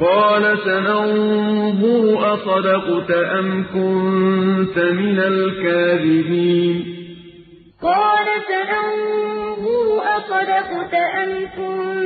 قَالَ سَنَنظُرُ أَصَدَقْتَ أَمْ كُنتَ مِنَ الْكَاذِبِينَ. قَالَ سَنَنظُرُ أَصَدَقْتَ أَمْ كُنتَ